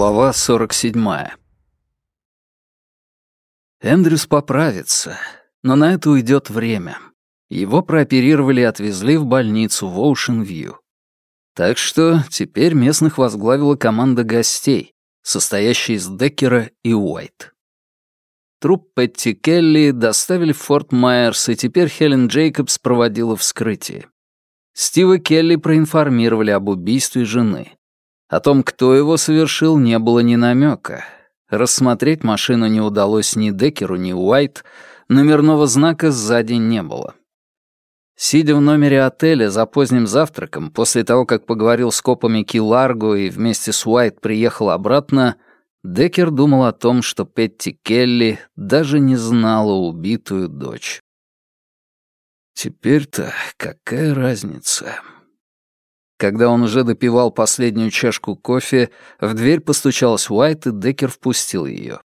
Глава 47. Эндрюс поправится, но на это уйдет время. Его прооперировали и отвезли в больницу в Оушен-Вью. Так что теперь местных возглавила команда гостей, состоящая из Деккера и Уайт. Труп Петти Келли доставили в Форт Майерс, и теперь Хелен Джейкобс проводила вскрытие. Стива Келли проинформировали об убийстве жены. О том, кто его совершил, не было ни намека. Рассмотреть машину не удалось ни Деккеру, ни Уайт, номерного знака сзади не было. Сидя в номере отеля за поздним завтраком, после того, как поговорил с копами Киларго и вместе с Уайт приехал обратно, Деккер думал о том, что Петти Келли даже не знала убитую дочь. Теперь-то какая разница? Когда он уже допивал последнюю чашку кофе, в дверь постучалась Уайт, и Деккер впустил ее.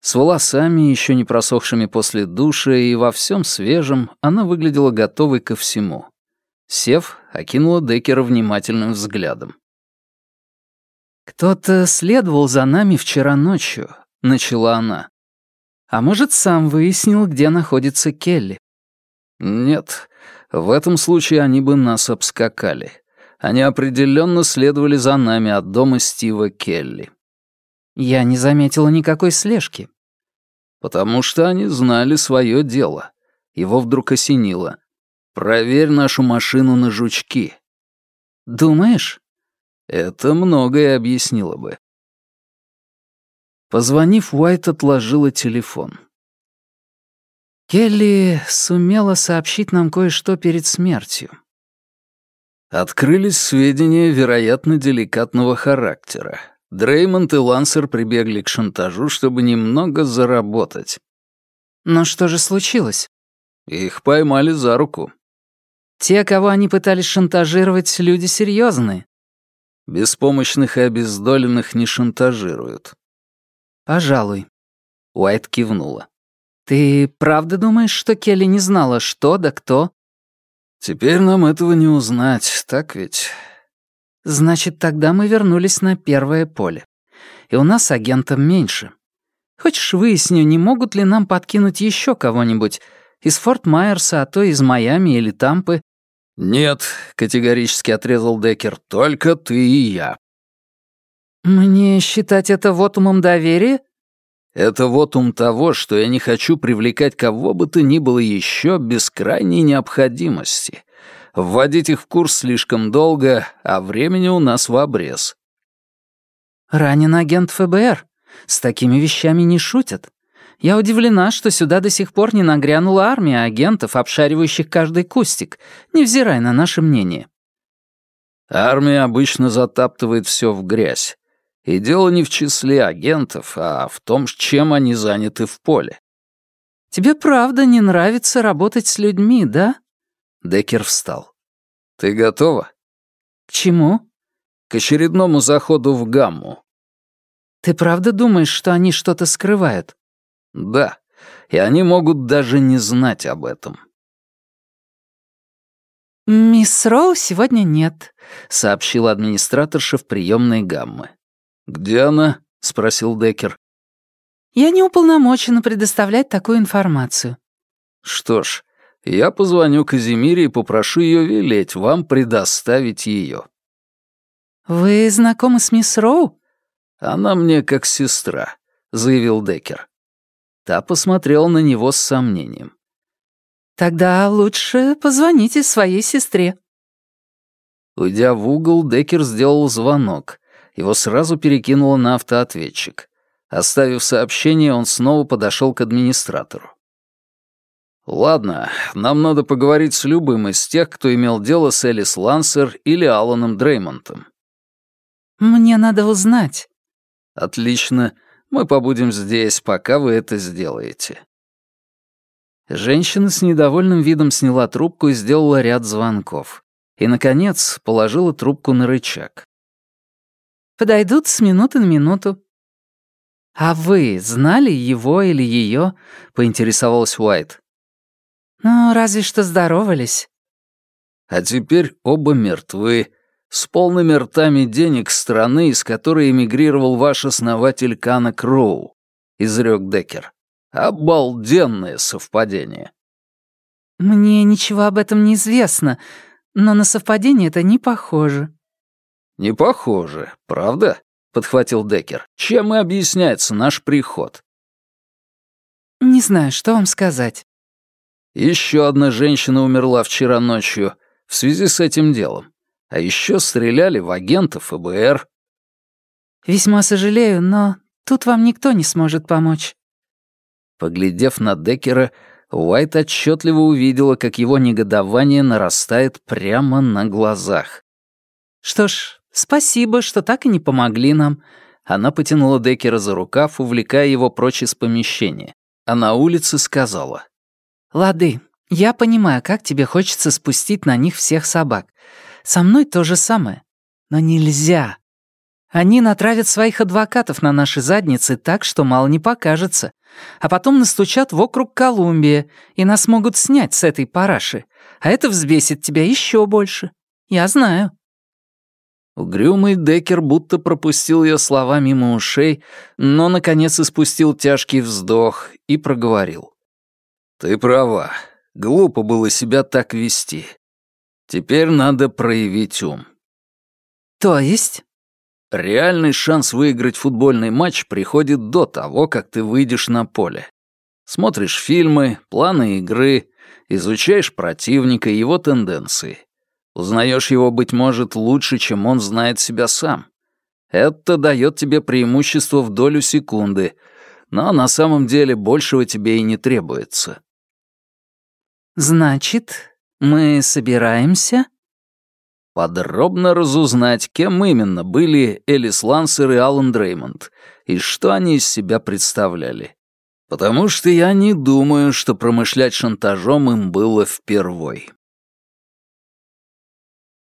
С волосами, еще не просохшими после душа, и во всем свежем, она выглядела готовой ко всему. Сев, окинула Деккера внимательным взглядом. «Кто-то следовал за нами вчера ночью», — начала она. «А может, сам выяснил, где находится Келли?» «Нет, в этом случае они бы нас обскакали. Они определенно следовали за нами от дома Стива Келли. Я не заметила никакой слежки. Потому что они знали свое дело. Его вдруг осенило. Проверь нашу машину на жучки. Думаешь? Это многое объяснило бы. Позвонив, Уайт отложила телефон. Келли сумела сообщить нам кое-что перед смертью. Открылись сведения, вероятно, деликатного характера. Дреймонд и Лансер прибегли к шантажу, чтобы немного заработать. Но что же случилось? Их поймали за руку. Те, кого они пытались шантажировать, люди серьезные. Беспомощных и обездоленных не шантажируют. Пожалуй. Уайт кивнула. Ты правда думаешь, что Келли не знала, что да кто? Теперь нам этого не узнать, так ведь? Значит, тогда мы вернулись на первое поле. И у нас агентов меньше. Хочешь, выясню, не могут ли нам подкинуть еще кого-нибудь из Форт Майерса, а то из Майами или Тампы? Нет, категорически отрезал Деккер, только ты и я. Мне считать это вотумом доверия? Это вот ум того, что я не хочу привлекать кого бы то ни было еще без крайней необходимости. Вводить их в курс слишком долго, а времени у нас в обрез. Ранен агент ФБР. С такими вещами не шутят. Я удивлена, что сюда до сих пор не нагрянула армия агентов, обшаривающих каждый кустик, невзирая на наше мнение. Армия обычно затаптывает все в грязь. И дело не в числе агентов, а в том, чем они заняты в поле. «Тебе правда не нравится работать с людьми, да?» Деккер встал. «Ты готова?» «К чему?» «К очередному заходу в гамму». «Ты правда думаешь, что они что-то скрывают?» «Да, и они могут даже не знать об этом». «Мисс Роу сегодня нет», — сообщила администраторша в приемной гаммы. «Где она?» — спросил Деккер. «Я не уполномочена предоставлять такую информацию». «Что ж, я позвоню Казимире и попрошу ее велеть вам предоставить ее». «Вы знакомы с мисс Роу?» «Она мне как сестра», — заявил Деккер. Та посмотрела на него с сомнением. «Тогда лучше позвоните своей сестре». Уйдя в угол, Деккер сделал звонок. Его сразу перекинуло на автоответчик. Оставив сообщение, он снова подошел к администратору. «Ладно, нам надо поговорить с любым из тех, кто имел дело с Элис Лансер или Аланом Дреймонтом». «Мне надо узнать». «Отлично. Мы побудем здесь, пока вы это сделаете». Женщина с недовольным видом сняла трубку и сделала ряд звонков. И, наконец, положила трубку на рычаг. Подойдут с минуты на минуту». «А вы знали его или ее?» — поинтересовалась Уайт. «Ну, разве что здоровались». «А теперь оба мертвы. с полными ртами денег страны, из которой эмигрировал ваш основатель Кана Кроу», — изрек Деккер. «Обалденное совпадение». «Мне ничего об этом не известно, но на совпадение это не похоже». «Не похоже, правда?» — подхватил Деккер. «Чем и объясняется наш приход?» «Не знаю, что вам сказать». Еще одна женщина умерла вчера ночью в связи с этим делом. А еще стреляли в агентов ФБР. «Весьма сожалею, но тут вам никто не сможет помочь». Поглядев на Деккера, Уайт отчетливо увидела, как его негодование нарастает прямо на глазах. «Что ж, спасибо, что так и не помогли нам». Она потянула Деккера за рукав, увлекая его прочь из помещения. А на улице сказала. «Лады, я понимаю, как тебе хочется спустить на них всех собак. Со мной то же самое. Но нельзя. Они натравят своих адвокатов на наши задницы так, что мало не покажется. А потом настучат в округ Колумбия, и нас могут снять с этой параши. А это взбесит тебя еще больше. Я знаю». Угрюмый Деккер будто пропустил ее слова мимо ушей, но, наконец, испустил тяжкий вздох и проговорил. «Ты права. Глупо было себя так вести. Теперь надо проявить ум. То есть? Реальный шанс выиграть футбольный матч приходит до того, как ты выйдешь на поле. Смотришь фильмы, планы игры, изучаешь противника и его тенденции. Узнаешь его, быть может, лучше, чем он знает себя сам. Это дает тебе преимущество в долю секунды, но на самом деле большего тебе и не требуется. Значит, мы собираемся? Подробно разузнать, кем именно были Элис Лансер и Алан Дреймонд, и что они из себя представляли. Потому что я не думаю, что промышлять шантажом им было впервой.